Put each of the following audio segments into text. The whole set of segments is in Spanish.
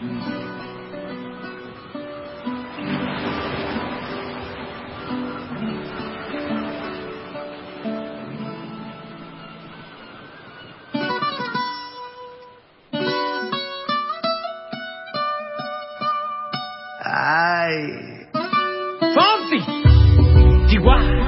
Ai. Fonte! Tiguá!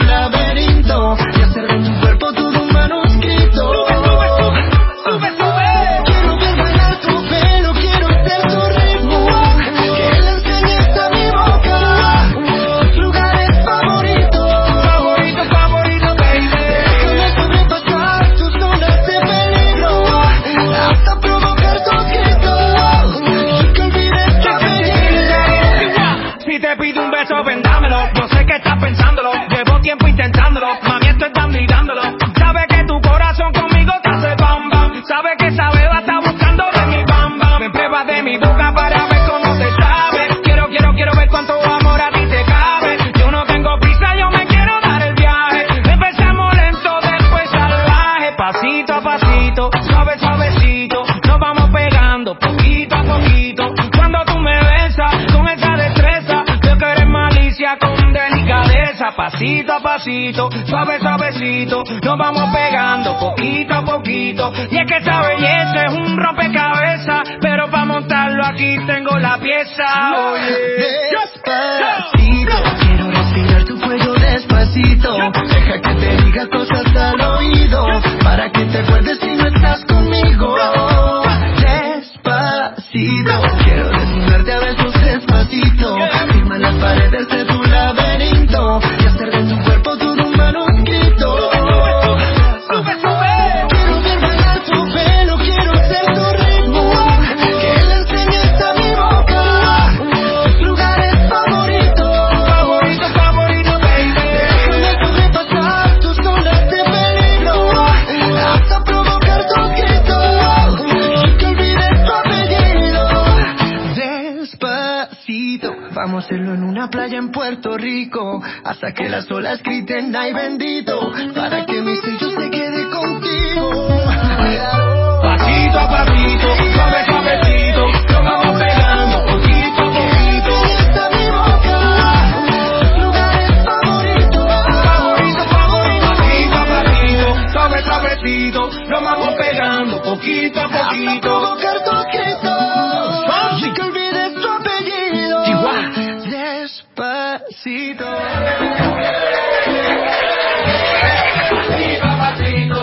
Pasito, suave, suavecito. Nos vamos pegando poquito a poquito. Cuando tú me besas con esa destreza, yo que eres malicia con delicadeza. Pasito a pasito, suave, suavecito. Nos vamos pegando poquito a poquito. Y es que esa belleza es un rompecabezas. Pero para montarlo aquí tengo la pieza. Oye. Despacito, quiero respirar tu cuello despacito. Deja que te diga cosas oído, para que te acuerdes hacerlo en una playa en Puerto Rico hasta que las olas griten ay bendito para que mi sello se quede contigo. Pasito a pasito, suave, suavecito, nos vamos pegando poquito a poquito. Esta mi boca, lugares favoritos. Favorito, favorito, pasito a pasito, suave, suavecito, nos vamos pegando poquito a poquito. Despacito. Pasito a pasito,